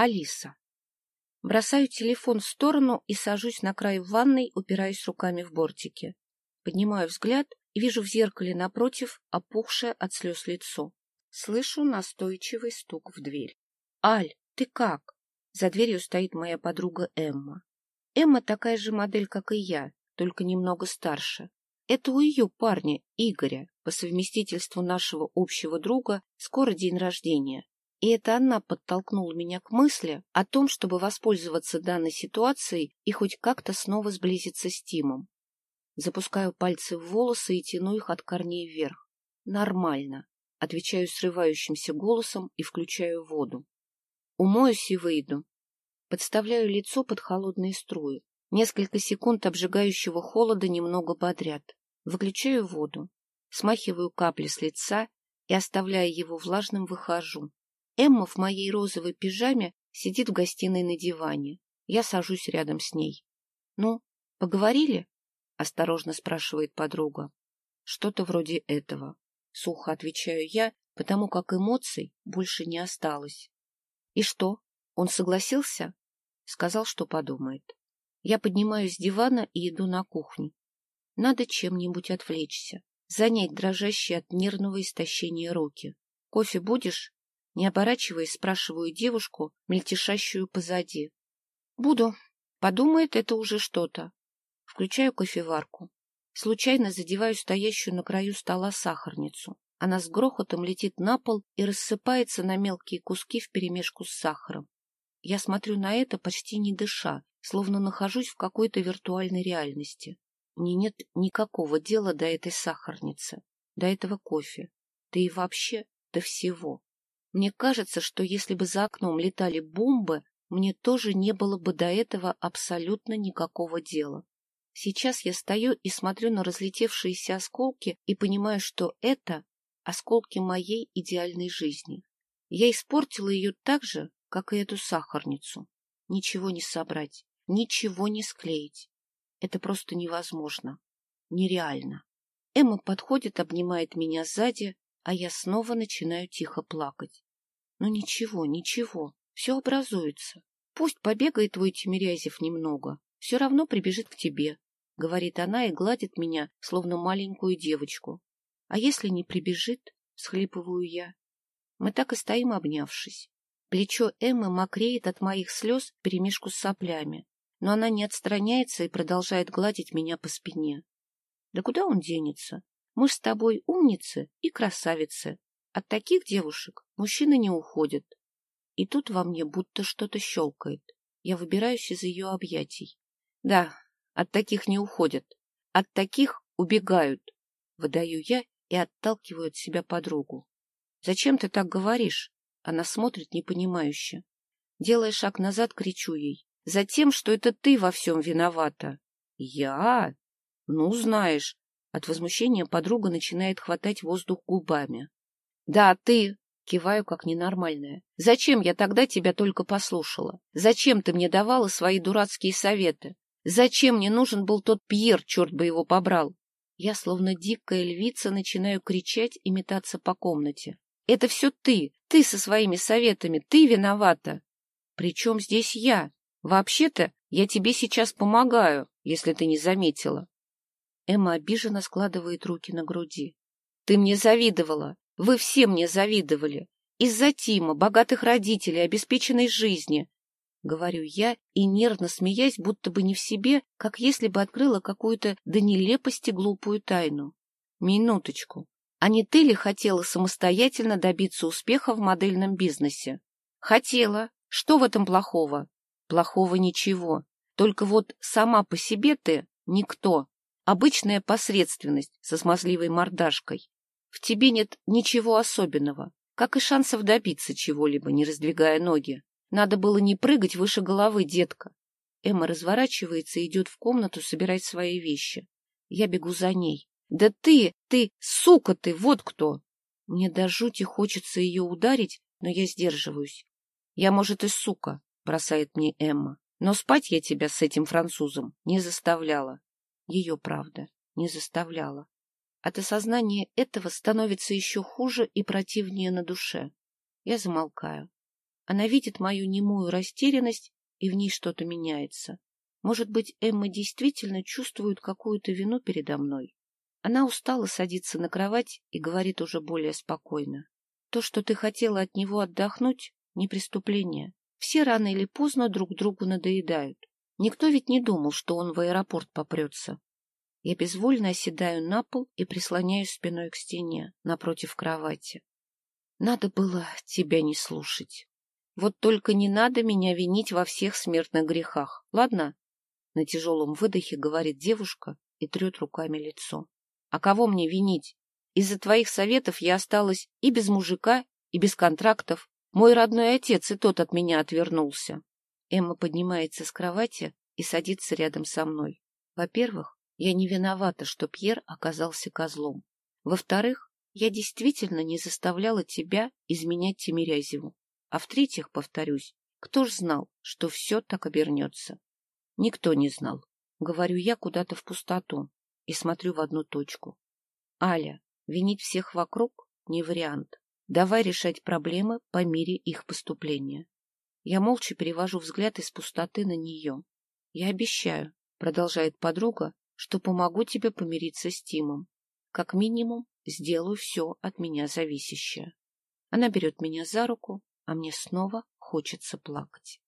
Алиса. Бросаю телефон в сторону и сажусь на край ванной, упираясь руками в бортики. Поднимаю взгляд и вижу в зеркале напротив опухшее от слез лицо. Слышу настойчивый стук в дверь. — Аль, ты как? За дверью стоит моя подруга Эмма. Эмма такая же модель, как и я, только немного старше. Это у ее парня, Игоря, по совместительству нашего общего друга, скоро день рождения. И это она подтолкнула меня к мысли о том, чтобы воспользоваться данной ситуацией и хоть как-то снова сблизиться с Тимом. Запускаю пальцы в волосы и тяну их от корней вверх. Нормально. Отвечаю срывающимся голосом и включаю воду. Умоюсь и выйду. Подставляю лицо под холодные струи. Несколько секунд обжигающего холода немного подряд. Выключаю воду, смахиваю капли с лица и, оставляя его влажным, выхожу. Эмма в моей розовой пижаме сидит в гостиной на диване. Я сажусь рядом с ней. — Ну, поговорили? — осторожно спрашивает подруга. — Что-то вроде этого. Сухо отвечаю я, потому как эмоций больше не осталось. — И что, он согласился? Сказал, что подумает. Я поднимаюсь с дивана и иду на кухню. Надо чем-нибудь отвлечься, занять дрожащие от нервного истощения руки. Кофе будешь? Не оборачиваясь, спрашиваю девушку, мельтешащую позади. Буду. Подумает, это уже что-то. Включаю кофеварку. Случайно задеваю стоящую на краю стола сахарницу. Она с грохотом летит на пол и рассыпается на мелкие куски вперемешку с сахаром. Я смотрю на это, почти не дыша, словно нахожусь в какой-то виртуальной реальности. Мне нет никакого дела до этой сахарницы, до этого кофе, да и вообще до всего. Мне кажется, что если бы за окном летали бомбы, мне тоже не было бы до этого абсолютно никакого дела. Сейчас я стою и смотрю на разлетевшиеся осколки и понимаю, что это осколки моей идеальной жизни. Я испортила ее так же, как и эту сахарницу. Ничего не собрать, ничего не склеить. Это просто невозможно. Нереально. Эмма подходит, обнимает меня сзади, а я снова начинаю тихо плакать. Ну ничего, ничего, все образуется. Пусть побегает твой Тимирязев немного, все равно прибежит к тебе, — говорит она и гладит меня, словно маленькую девочку. А если не прибежит, — схлипываю я. Мы так и стоим, обнявшись. Плечо Эммы мокреет от моих слез перемешку с соплями но она не отстраняется и продолжает гладить меня по спине. Да куда он денется? Мы с тобой умницы и красавицы. От таких девушек мужчины не уходят. И тут во мне будто что-то щелкает. Я выбираюсь из ее объятий. Да, от таких не уходят. От таких убегают. Выдаю я и отталкиваю от себя подругу. Зачем ты так говоришь? Она смотрит непонимающе. Делая шаг назад, кричу ей. Затем, что это ты во всем виновата. Я? Ну, знаешь. От возмущения подруга начинает хватать воздух губами. Да, ты. Киваю, как ненормальная. Зачем я тогда тебя только послушала? Зачем ты мне давала свои дурацкие советы? Зачем мне нужен был тот Пьер, черт бы его побрал? Я, словно дикая львица, начинаю кричать и метаться по комнате. Это все ты, ты со своими советами, ты виновата. Причем здесь я? Вообще-то я тебе сейчас помогаю, если ты не заметила. Эмма обиженно складывает руки на груди. Ты мне завидовала. Вы все мне завидовали. Из-за Тима, богатых родителей, обеспеченной жизни. Говорю я и нервно смеясь, будто бы не в себе, как если бы открыла какую-то до нелепости глупую тайну. Минуточку. А не ты ли хотела самостоятельно добиться успеха в модельном бизнесе? Хотела. Что в этом плохого? Плохого ничего. Только вот сама по себе ты никто. Обычная посредственность со смазливой мордашкой. В тебе нет ничего особенного, как и шансов добиться чего-либо, не раздвигая ноги. Надо было не прыгать выше головы, детка. Эмма разворачивается и идет в комнату собирать свои вещи. Я бегу за ней. Да ты, ты, сука ты, вот кто! Мне до жути хочется ее ударить, но я сдерживаюсь. Я, может, и сука, бросает мне Эмма. Но спать я тебя с этим французом не заставляла. Ее правда, не заставляла. От осознания этого становится еще хуже и противнее на душе. Я замолкаю. Она видит мою немую растерянность, и в ней что-то меняется. Может быть, Эмма действительно чувствует какую-то вину передо мной. Она устала садиться на кровать и говорит уже более спокойно. То, что ты хотела от него отдохнуть, не преступление. Все рано или поздно друг другу надоедают. Никто ведь не думал, что он в аэропорт попрется. Я безвольно оседаю на пол и прислоняюсь спиной к стене напротив кровати. Надо было тебя не слушать. Вот только не надо меня винить во всех смертных грехах, ладно? На тяжелом выдохе говорит девушка и трет руками лицо. А кого мне винить? Из-за твоих советов я осталась и без мужика, и без контрактов. Мой родной отец и тот от меня отвернулся. Эмма поднимается с кровати и садится рядом со мной. Во-первых, я не виновата, что Пьер оказался козлом. Во-вторых, я действительно не заставляла тебя изменять Тимирязеву. А в-третьих, повторюсь, кто ж знал, что все так обернется? Никто не знал. Говорю я куда-то в пустоту и смотрю в одну точку. Аля, винить всех вокруг — не вариант. Давай решать проблемы по мере их поступления. Я молча перевожу взгляд из пустоты на нее. Я обещаю, продолжает подруга, что помогу тебе помириться с Тимом. Как минимум, сделаю все от меня зависящее. Она берет меня за руку, а мне снова хочется плакать.